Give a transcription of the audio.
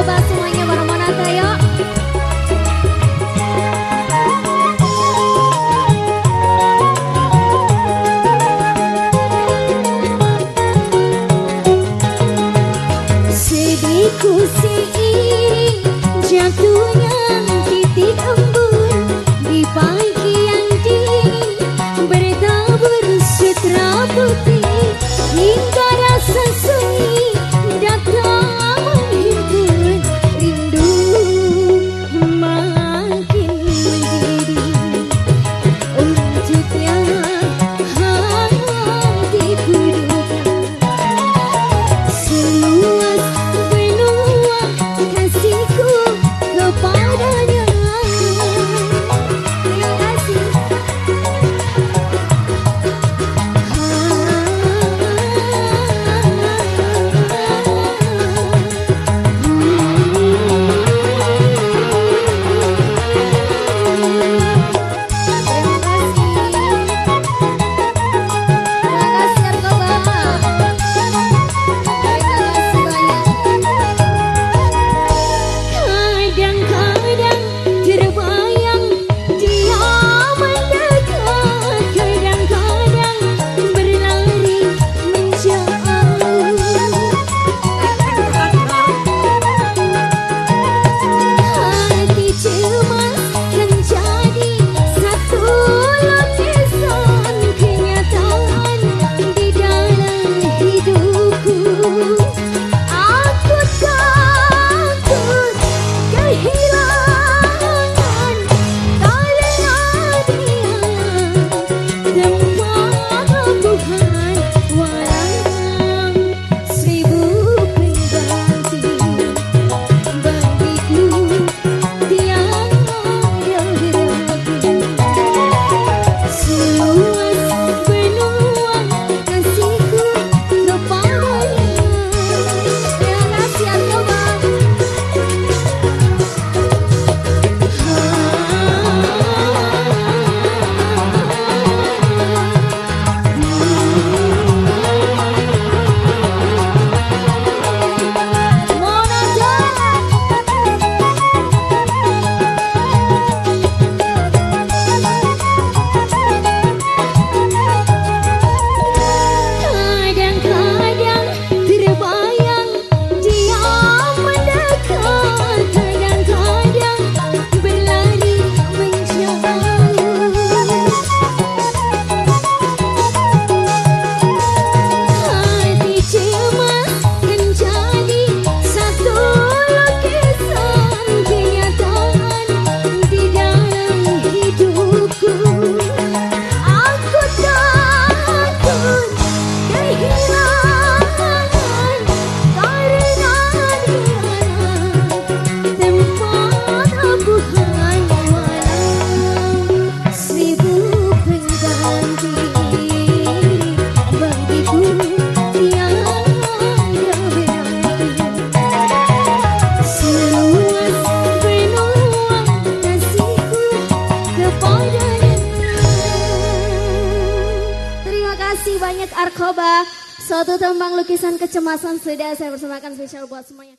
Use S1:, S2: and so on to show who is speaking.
S1: semuanya bareng Sedihku si jatuhnya kasih banyak Arkoba. Suatu tembang lukisan kecemasan sudah saya persembahkan spesial buat semuanya.